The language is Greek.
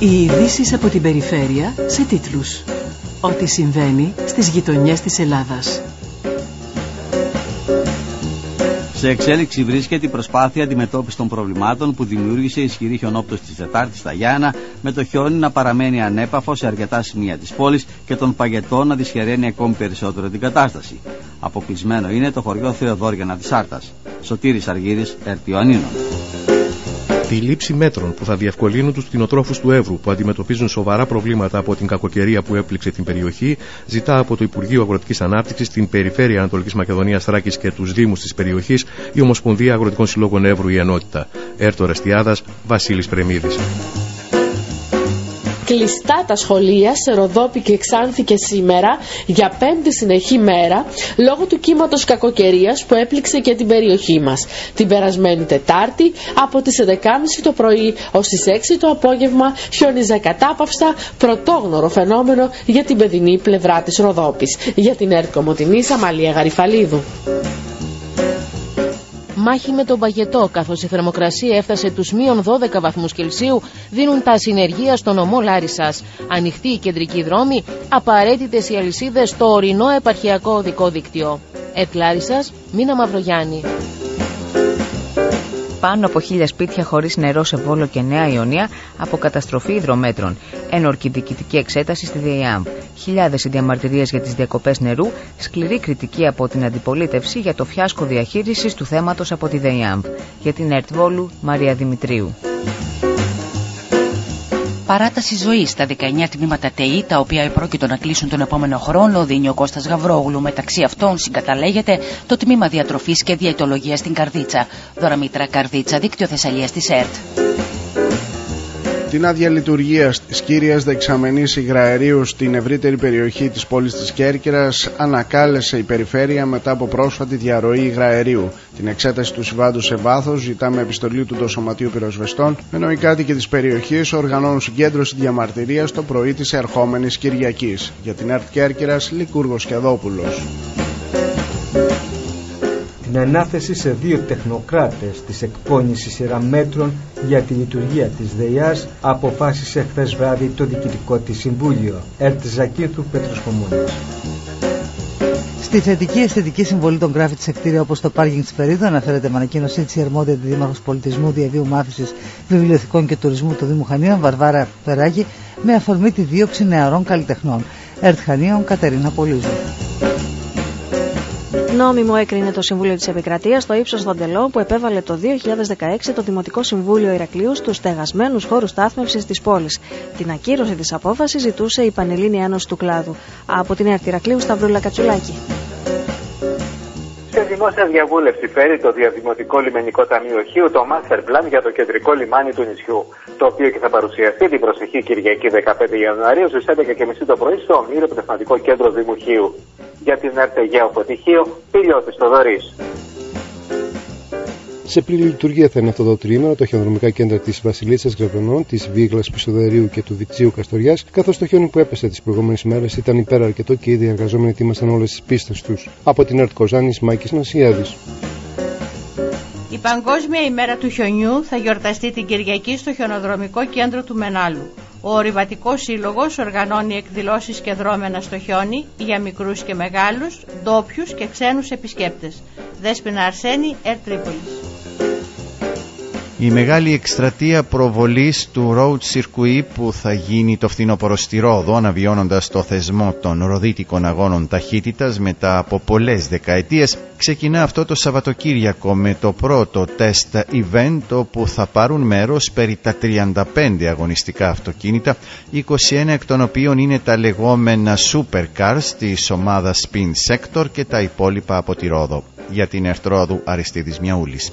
Οι ειδήσεις από την περιφέρεια σε τίτλους. Ό,τι συμβαίνει στις γειτονιές της Ελλάδας. Σε εξέλιξη βρίσκεται η προσπάθεια αντιμετώπισης των προβλημάτων που δημιούργησε η ισχυρή χιονόπτωση της Δετάρτη στα Γιάννα, με το χιόνι να παραμένει ανέπαφο σε αρκετά σημεία της πόλης και τον παγετό να δυσχεραίνει ακόμη περισσότερο την κατάσταση. Αποκλεισμένο είναι το χωριό Θεοδόριανα της Άρτας. Σωτήρης Αργύρης, Ερτιοανίνων τη λήψη μέτρων που θα διευκολύνουν τους κτηνοτρόφους του Εύρου που αντιμετωπίζουν σοβαρά προβλήματα από την κακοκαιρία που έπληξε την περιοχή, ζητά από το Υπουργείο Αγροτικής Ανάπτυξης, την Περιφέρεια Ανατολικής Μακεδονίας Θράκης και τους Δήμους της περιοχής, η Ομοσπονδία Αγροτικών Συλλόγων Εύρου η Ενότητα. Έρτο Ρεστιάδα, Βασίλης Πρεμίδης. Κλειστά τα σχολεία σε Ροδόπη και Ξάνθη και σήμερα για πέμπτη συνεχή μέρα λόγω του κύματος κακοκαιρίας που έπληξε και την περιοχή μας. Την περασμένη Τετάρτη από τις 11.30 το πρωί ως τις 6 το απόγευμα χιόνιζε κατάπαυστα πρωτόγνωρο φαινόμενο για την παιδινή πλευρά της Ροδόπης. Για την ΕΡΤ Κομωτινής Αμαλία Γαριφαλίδου μάχη με τον παγετό, καθώς η θερμοκρασία έφτασε τους μείον 12 βαθμούς Κελσίου, δίνουν τα συνεργεία στο νομό Λάρισας. Ανοιχτή η κεντρική δρόμη, απαραίτητες οι αλυσίδες στο ορεινό επαρχιακό οδικό δίκτυο. Ετ Λάρισας, Μίνα Μαυρογιάννη πάνω από χίλια σπίτια χωρίς νερό σε Βόλο και Νέα Ιωνία από καταστροφή υδρομέτρων. Ένορκη διοικητική εξέταση στη ΔΕΙΑΜ. Χιλιάδες οι διαμαρτυρίες για τις διακοπές νερού. Σκληρή κριτική από την αντιπολίτευση για το φιάσκο διαχείρισης του θέματος από τη ΔΕΙΑΜ. Για την ΕΡΤ Βόλου, Μαρία Δημητρίου παράταση ζωής στα 19 τμήματα ΤΕΗ, τα οποία επρόκειτο να κλείσουν τον επόμενο χρόνο, δίνει ο Κώστας Γαβρόγλου. Μεταξύ αυτών συγκαταλέγεται το τμήμα διατροφής και διαιτολογίας στην Καρδίτσα. Δωραμήτρα Καρδίτσα, δίκτυο Θεσσαλίας της ΕΡΤ. Την άδεια λειτουργίας της κύριας δεξαμενής υγραερίου στην ευρύτερη περιοχή της πόλης της Κέρκυρας ανακάλεσε η περιφέρεια μετά από πρόσφατη διαρροή υγραερίου. Την εξέταση του συμβάντου σε βάθος ζητάμε επιστολή του Δοσοματείου Πυροσβεστών, ενώ οι κάτοικοι της περιοχής οργανώνουν συγκέντρωση διαμαρτυρίας το πρωί της ερχόμενης Κυριακής. Για την ΕΡΤ Κέρκυρας, Λικούργος Κεδόπουλο την ανάθεση σε δύο τεχνοκράτες της εκπόνησης σειράς μέτρων για τη λειτουργία της ΔΕΥΑΖ αποφάσισε χθες βράδυ το Διοικητικό της Συμβούλιο. ΕΡΤ Ζακύνθου Πέτρος Στη θετική αισθητική συμβολή των γκράφιτ σε κτίρια όπως το πάρκινγκ της Περίδα, αναφέρεται με ανακοίνωσή της η αρμόδια Αντιδήμαρχος Πολιτισμού, Διά Βίου Μάθησης, Βιβλιοθηκών και Τουρισμού του Δήμου Χανίων, Βαρβάρα Περάγη, με αφορμή τη δίωξη νεαρών καλλιτεχνών. ΕΡΤ Χανίων, Κατερίνα Πολύζου. Νόμιμο έκρινε το Συμβούλιο της Επικρατείας το ύψος δοντελό που επέβαλε το 2016 το Δημοτικό Συμβούλιο Ηρακλείου στους στεγασμένους χώρους στάθμευσης της πόλης. Την ακύρωση της απόφασης ζητούσε η Πανελλήνια Ένωση του Κλάδου. Από την Έρτη Ηρακλείου, Σταυρούλα Κατσουλάκη. Σε δημόσια διαβούλευση φέρει το Διαδημοτικό Λιμενικό Ταμείο Χίου το Master Plan για το κεντρικό λιμάνι του νησιού, το οποίο και θα παρουσιαστεί την προσεχή Κυριακή 15 Ιανουαρίου στις 11.30 το πρωί στο Ομίριο Πνευματικό Κέντρο Δημουχίου για την ΕΡΤ Φωτιχείο, Πηλιώτης Θοδωρής. Σε πλήρη λειτουργία θα είναι αυτό το τρίμηνο τα χιονοδρομικά κέντρα της Βασιλίτσα Γραβενών, της Βίγλας Πισοδερίου και του Βιτσίου Καστοριάς, καθώς το χιόνι που έπεσε τις προηγούμενες μέρες ήταν υπεραρκετό και ήδη εργαζόμενοι ετοίμασταν όλες τις πίστες τους. Από την ΕΡΤ Κοζάνης, Μάκης Νασιάδης. Η Παγκόσμια ημέρα του χιονιού θα γιορταστεί την Κυριακή στο χιονοδρομικό κέντρο του Μενάλου. Ο Ορειβατικός Σύλλογος οργανώνει εκδηλώσεις και δρόμενα στο χιόνι για μικρούς και μεγάλους, ντόπιους και ξένους επισκέπτες. Δέσπινα Αρσένη, Ερ η μεγάλη εκστρατεία προβολής του Road Circuit που θα γίνει το φθινόπωρο στη Ρόδο αναβιώνοντας το θεσμό των ροδίτικων αγώνων ταχύτητας μετά από πολλές δεκαετίες ξεκινά αυτό το Σαββατοκύριακο με το πρώτο τεστ event όπου θα πάρουν μέρος περί τα 35 αγωνιστικά αυτοκίνητα 21 εκ των οποίων είναι τα λεγόμενα supercars της ομάδας Spin Sector και τα υπόλοιπα από τη Ρόδο. Για την Ερτρόδου Αριστίδης Μιαούλης.